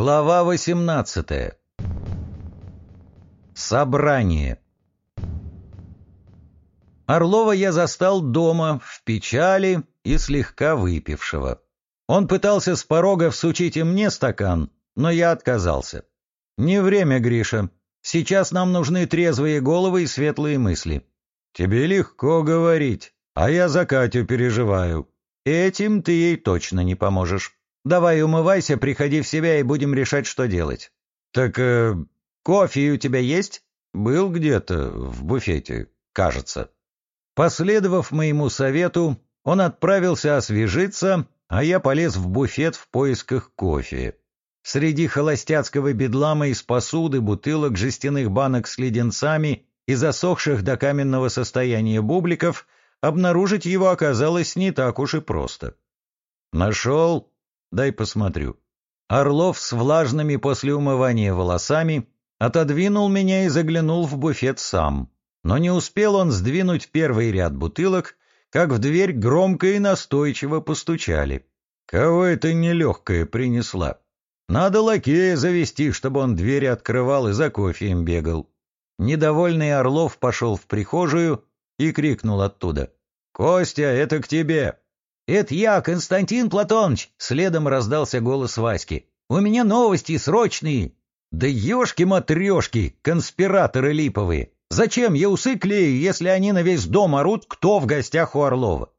Глава 18. Собрание. Орлова я застал дома, в печали и слегка выпившего. Он пытался с порога всучить и мне стакан, но я отказался. «Не время, Гриша. Сейчас нам нужны трезвые головы и светлые мысли». «Тебе легко говорить, а я за Катю переживаю. Этим ты ей точно не поможешь». Давай умывайся, приходи в себя и будем решать, что делать. Так э, кофе у тебя есть? Был где-то в буфете, кажется. Последовав моему совету, он отправился освежиться, а я полез в буфет в поисках кофе. Среди холостяцкого бедлама из посуды, бутылок, жестяных банок с леденцами и засохших до каменного состояния бубликов обнаружить его оказалось не так уж и просто. Нашел Дай посмотрю. Орлов с влажными после умывания волосами отодвинул меня и заглянул в буфет сам. Но не успел он сдвинуть первый ряд бутылок, как в дверь громко и настойчиво постучали. Кого это нелегкое принесла? Надо лакея завести, чтобы он двери открывал и за кофеем бегал. Недовольный Орлов пошел в прихожую и крикнул оттуда. «Костя, это к тебе!» «Это я, Константин Платоныч!» — следом раздался голос Васьки. «У меня новости срочные!» «Да ешки-матрешки, конспираторы липовые! Зачем я усы клею, если они на весь дом орут, кто в гостях у Орлова?»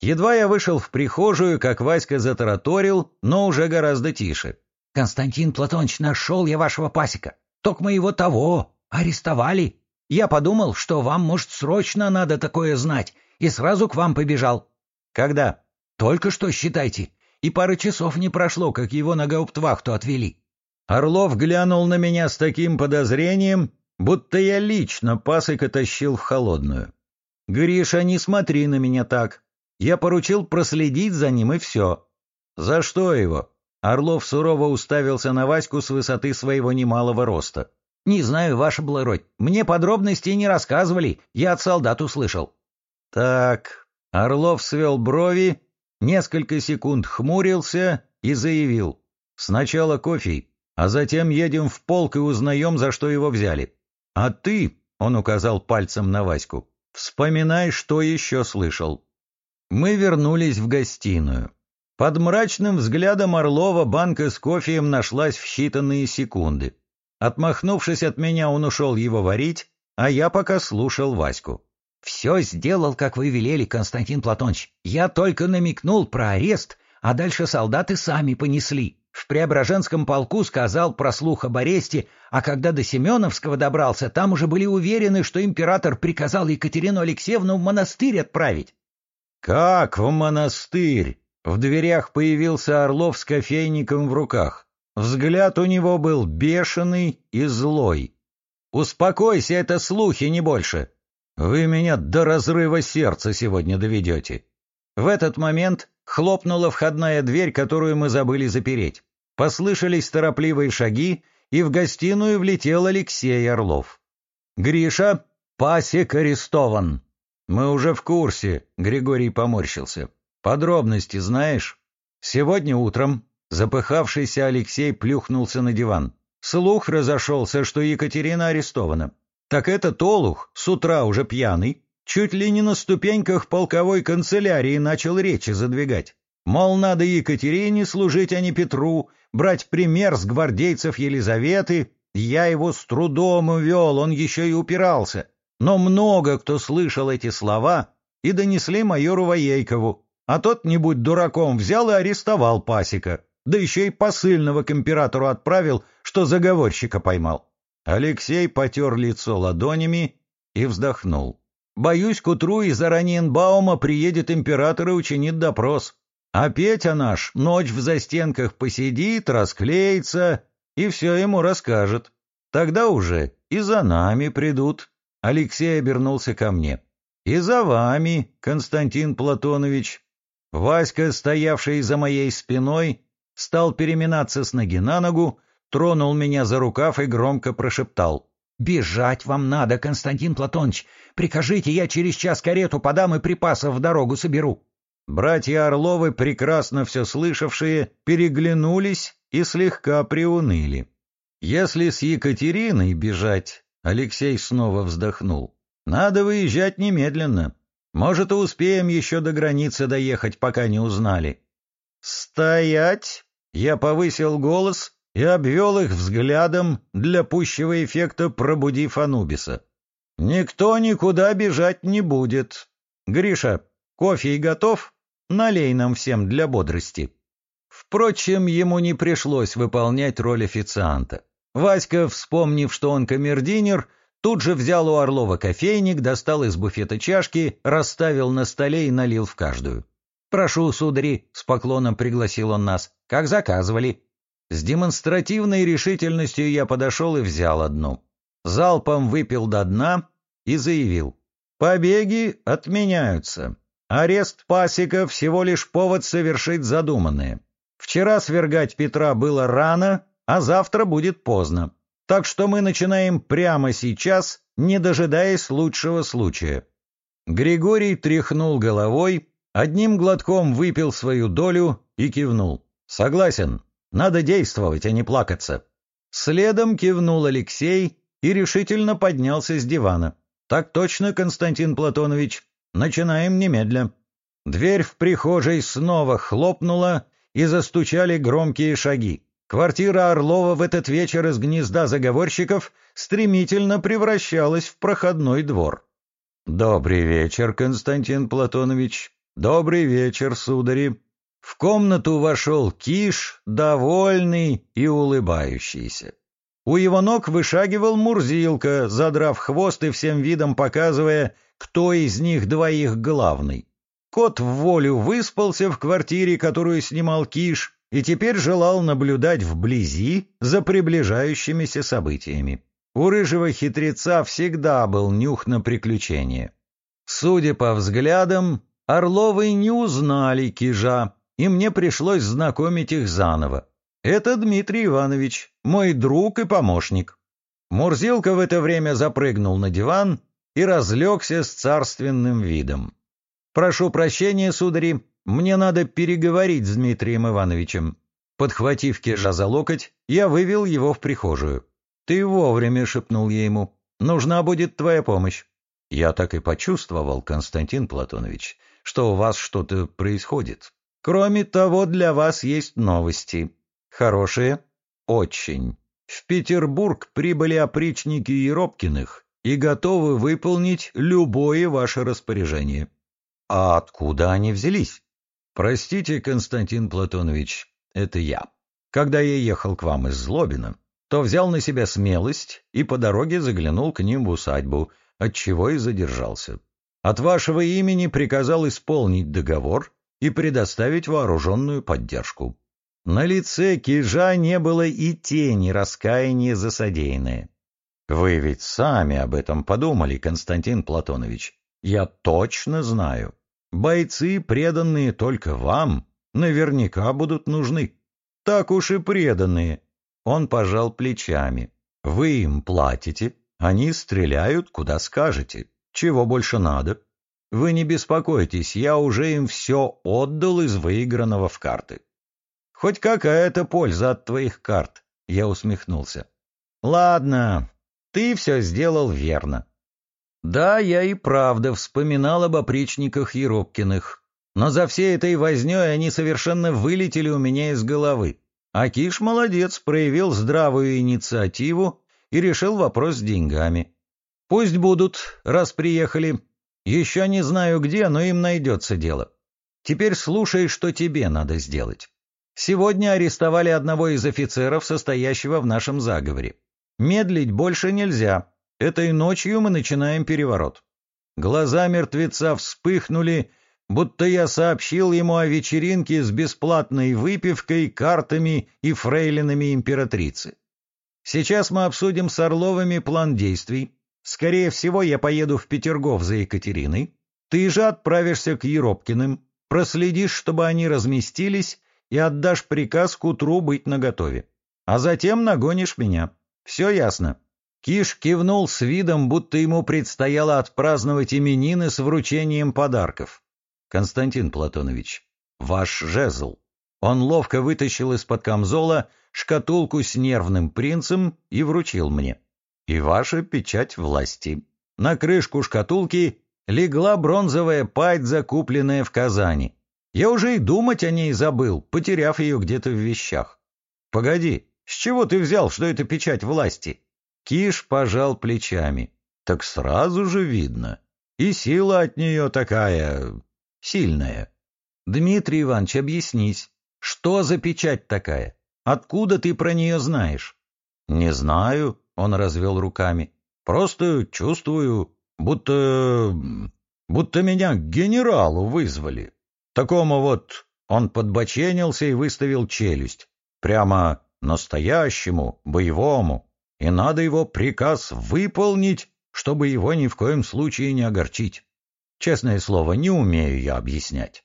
Едва я вышел в прихожую, как Васька затараторил, но уже гораздо тише. «Константин Платоныч, нашел я вашего пасека. Только моего того. Арестовали. Я подумал, что вам, может, срочно надо такое знать, и сразу к вам побежал». «Когда?» Только что, считайте, и пары часов не прошло, как его на гауптвахту отвели. Орлов глянул на меня с таким подозрением, будто я лично пасыка тащил в холодную. «Гриша, не смотри на меня так. Я поручил проследить за ним, и все». «За что его?» Орлов сурово уставился на Ваську с высоты своего немалого роста. «Не знаю, ваша благородь. Мне подробностей не рассказывали. Я от солдат услышал». «Так...» Орлов свел брови несколько секунд хмурился и заявил. «Сначала кофе, а затем едем в полк и узнаем, за что его взяли. А ты, — он указал пальцем на Ваську, — вспоминай, что еще слышал». Мы вернулись в гостиную. Под мрачным взглядом Орлова банка с кофеем нашлась в считанные секунды. Отмахнувшись от меня, он ушел его варить, а я пока слушал Ваську. «Все сделал, как вы велели, Константин Платонович. Я только намекнул про арест, а дальше солдаты сами понесли. В Преображенском полку сказал про слух об аресте, а когда до Семеновского добрался, там уже были уверены, что император приказал Екатерину Алексеевну в монастырь отправить». «Как в монастырь?» В дверях появился Орлов с кофейником в руках. Взгляд у него был бешеный и злой. «Успокойся, это слухи, не больше. Вы меня до разрыва сердца сегодня доведете. В этот момент хлопнула входная дверь, которую мы забыли запереть. Послышались торопливые шаги, и в гостиную влетел Алексей Орлов. «Гриша, пасек арестован!» «Мы уже в курсе», — Григорий поморщился. «Подробности знаешь?» «Сегодня утром запыхавшийся Алексей плюхнулся на диван. Слух разошелся, что Екатерина арестована. Так этот олух, с утра уже пьяный, чуть ли не на ступеньках полковой канцелярии начал речи задвигать. Мол, надо Екатерине служить, а не Петру, брать пример с гвардейцев Елизаветы. Я его с трудом увел, он еще и упирался. Но много кто слышал эти слова и донесли майору Воейкову, а тот, не будь дураком, взял и арестовал пасека, да еще и посыльного к императору отправил, что заговорщика поймал. Алексей потер лицо ладонями и вздохнул. «Боюсь, к утру из Араньенбаума приедет император и учинит допрос. А Петя наш ночь в застенках посидит, расклеится и все ему расскажет. Тогда уже и за нами придут». Алексей обернулся ко мне. «И за вами, Константин Платонович». Васька, стоявший за моей спиной, стал переминаться с ноги на ногу, тронул меня за рукав и громко прошептал. «Бежать вам надо, Константин Платоныч! Прикажите, я через час карету подам и припасов в дорогу соберу!» Братья Орловы, прекрасно все слышавшие, переглянулись и слегка приуныли. Если с Екатериной бежать, Алексей снова вздохнул, надо выезжать немедленно. Может, и успеем еще до границы доехать, пока не узнали. «Стоять!» — я повысил голос и обвел их взглядом для пущего эффекта, пробудив Анубиса. «Никто никуда бежать не будет. Гриша, кофе и готов? Налей нам всем для бодрости». Впрочем, ему не пришлось выполнять роль официанта. Васька, вспомнив, что он камердинер, тут же взял у Орлова кофейник, достал из буфета чашки, расставил на столе и налил в каждую. «Прошу, судари», — с поклоном пригласил он нас, — «как заказывали». С демонстративной решительностью я подошел и взял одну. Залпом выпил до дна и заявил. «Побеги отменяются. Арест пасека — всего лишь повод совершить задуманное. Вчера свергать Петра было рано, а завтра будет поздно. Так что мы начинаем прямо сейчас, не дожидаясь лучшего случая». Григорий тряхнул головой Одним глотком выпил свою долю и кивнул. «Согласен. Надо действовать, а не плакаться». Следом кивнул Алексей и решительно поднялся с дивана. «Так точно, Константин Платонович. Начинаем немедля». Дверь в прихожей снова хлопнула, и застучали громкие шаги. Квартира Орлова в этот вечер из гнезда заговорщиков стремительно превращалась в проходной двор. «Добрый вечер, Константин Платонович», «Добрый вечер, судари!» В комнату вошел Киш, довольный и улыбающийся. У его ног вышагивал Мурзилка, задрав хвост и всем видом показывая, кто из них двоих главный. Кот в волю выспался в квартире, которую снимал Киш, и теперь желал наблюдать вблизи за приближающимися событиями. У рыжего хитреца всегда был нюх на приключения. Судя по взглядам, Орловы не узнали Кижа, и мне пришлось знакомить их заново. Это Дмитрий Иванович, мой друг и помощник. Мурзилка в это время запрыгнул на диван и разлегся с царственным видом. «Прошу прощения, судари, мне надо переговорить с Дмитрием Ивановичем». Подхватив Кижа за локоть, я вывел его в прихожую. «Ты вовремя», — шепнул я ему, — «нужна будет твоя помощь». Я так и почувствовал, Константин Платонович, что у вас что-то происходит. Кроме того, для вас есть новости. Хорошие? Очень. В Петербург прибыли опричники Еропкиных и готовы выполнить любое ваше распоряжение. А откуда они взялись? Простите, Константин Платонович, это я. Когда я ехал к вам из Злобина, то взял на себя смелость и по дороге заглянул к ним в усадьбу, отчего и задержался. От вашего имени приказал исполнить договор и предоставить вооруженную поддержку. На лице Кижа не было и тени раскаяния за содеянное. Вы ведь сами об этом подумали, Константин Платонович. Я точно знаю. Бойцы, преданные только вам, наверняка будут нужны. Так уж и преданные. Он пожал плечами. Вы им платите, они стреляют, куда скажете. Чего больше надо? Вы не беспокойтесь, я уже им все отдал из выигранного в карты. Хоть какая-то польза от твоих карт, я усмехнулся. Ладно, ты все сделал верно. Да, я и правда вспоминал об опричниках Еропкиных, но за всей этой вознёй они совершенно вылетели у меня из головы. А Киш молодец, проявил здравую инициативу и решил вопрос с деньгами. Пусть будут, раз приехали. Еще не знаю где, но им найдется дело. Теперь слушай, что тебе надо сделать. Сегодня арестовали одного из офицеров, состоящего в нашем заговоре. Медлить больше нельзя. Этой ночью мы начинаем переворот. Глаза мертвеца вспыхнули, будто я сообщил ему о вечеринке с бесплатной выпивкой, картами и фрейлинами императрицы. Сейчас мы обсудим с Орловыми план действий, Скорее всего, я поеду в Петергоф за Екатериной. Ты же отправишься к Еропкиным, проследишь, чтобы они разместились, и отдашь приказ к утру быть наготове. А затем нагонишь меня. Все ясно?» Киш кивнул с видом, будто ему предстояло отпраздновать именины с вручением подарков. «Константин Платонович, ваш жезл». Он ловко вытащил из-под камзола шкатулку с нервным принцем и вручил мне. И ваша печать власти. На крышку шкатулки легла бронзовая пайдь, закупленная в Казани. Я уже и думать о ней забыл, потеряв ее где-то в вещах. Погоди, с чего ты взял, что это печать власти? Киш пожал плечами. Так сразу же видно. И сила от нее такая... сильная. Дмитрий Иванович, объяснись, что за печать такая? Откуда ты про нее знаешь? Не знаю, он развел руками. Просто чувствую, будто... будто меня к генералу вызвали. Такому вот... Он подбоченился и выставил челюсть. Прямо настоящему, боевому. И надо его приказ выполнить, чтобы его ни в коем случае не огорчить. Честное слово, не умею я объяснять.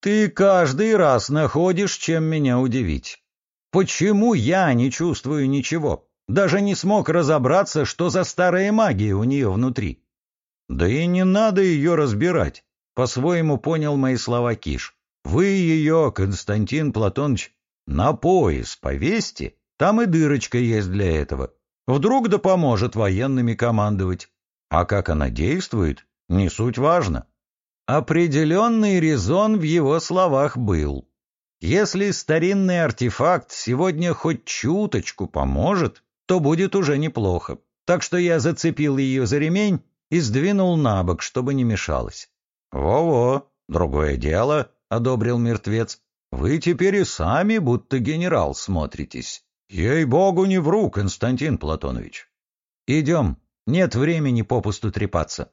Ты каждый раз находишь, чем меня удивить. Почему я не чувствую ничего? Даже не смог разобраться, что за старая магия у нее внутри. Да и не надо ее разбирать. По-своему понял мои слова Киш. Вы ее, Константин Платонович, на пояс повесьте, там и дырочка есть для этого. Вдруг да поможет военными командовать. А как она действует, не суть важно. Определенный резон в его словах был. Если старинный артефакт сегодня хоть чуточку поможет, то будет уже неплохо. Так что я зацепил ее за ремень и сдвинул на бок, чтобы не мешалось. «Во-во, другое дело», — одобрил мертвец. «Вы теперь и сами будто генерал смотритесь. Ей-богу, не вру, Константин Платонович. Идем, нет времени попусту трепаться».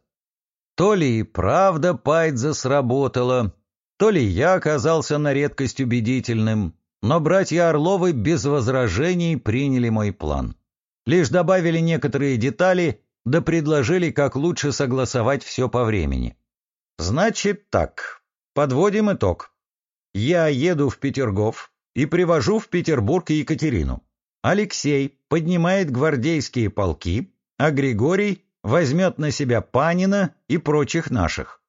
То ли и правда Пайдза сработала, то ли я оказался на редкость убедительным, но братья Орловы без возражений приняли мой план. Лишь добавили некоторые детали, да предложили, как лучше согласовать все по времени. Значит так, подводим итог. Я еду в Петергоф и привожу в Петербург Екатерину. Алексей поднимает гвардейские полки, а Григорий возьмет на себя Панина и прочих наших.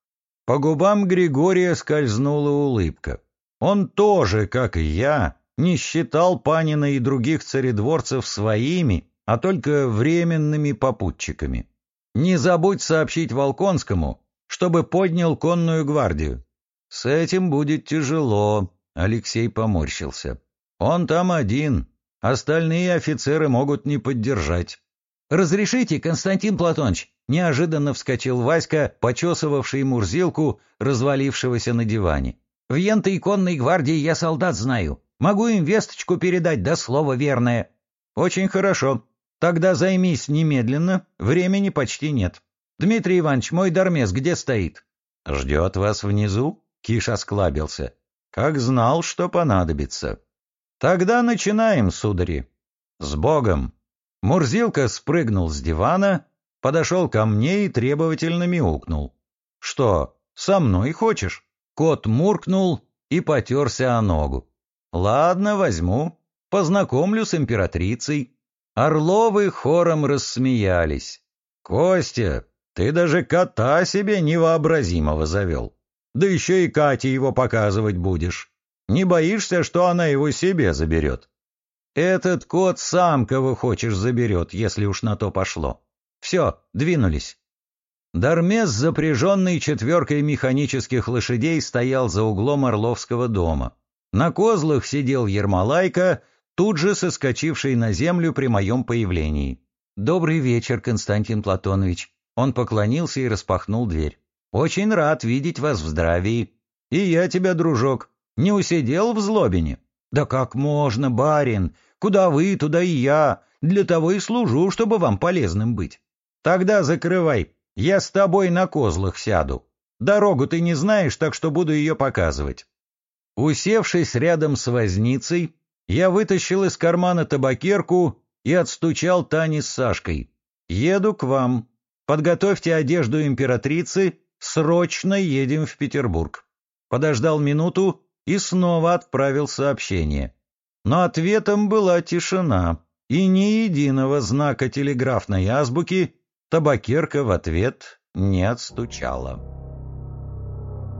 По губам Григория скользнула улыбка. Он тоже, как и я, не считал Панина и других царедворцев своими, а только временными попутчиками. Не забудь сообщить Волконскому, чтобы поднял конную гвардию. С этим будет тяжело, Алексей поморщился. Он там один, остальные офицеры могут не поддержать. «Разрешите, Константин Платонович?» — неожиданно вскочил Васька, почесывавший Мурзилку, развалившегося на диване. «В Янтой конной гвардии я солдат знаю. Могу им весточку передать, да слово верное». «Очень хорошо. Тогда займись немедленно, времени почти нет. Дмитрий Иванович, мой дармес где стоит?» «Ждет вас внизу?» — Киш осклабился. «Как знал, что понадобится». «Тогда начинаем, судари. С Богом!» Мурзилка спрыгнул с дивана, подошел ко мне и требовательно мяукнул. «Что, со мной хочешь?» Кот муркнул и потерся о ногу. «Ладно, возьму. Познакомлю с императрицей». Орловы хором рассмеялись. «Костя, ты даже кота себе невообразимого завел. Да еще и Кате его показывать будешь. Не боишься, что она его себе заберет?» Этот кот сам кого хочешь заберет, если уж на то пошло. Все, двинулись. Дармес, запряженный четверкой механических лошадей, стоял за углом Орловского дома. На козлах сидел Ермолайка, тут же соскочивший на землю при моем появлении. «Добрый вечер, Константин Платонович». Он поклонился и распахнул дверь. «Очень рад видеть вас в здравии. И я тебя, дружок, не усидел в злобине?» «Да как можно, барин? Куда вы, туда и я. Для того и служу, чтобы вам полезным быть. Тогда закрывай. Я с тобой на козлах сяду. Дорогу ты не знаешь, так что буду ее показывать». Усевшись рядом с возницей, я вытащил из кармана табакерку и отстучал Тане с Сашкой. «Еду к вам. Подготовьте одежду императрицы. Срочно едем в Петербург». Подождал минуту и снова отправил сообщение. Но ответом была тишина, и ни единого знака телеграфной азбуки табакерка в ответ не отстучала.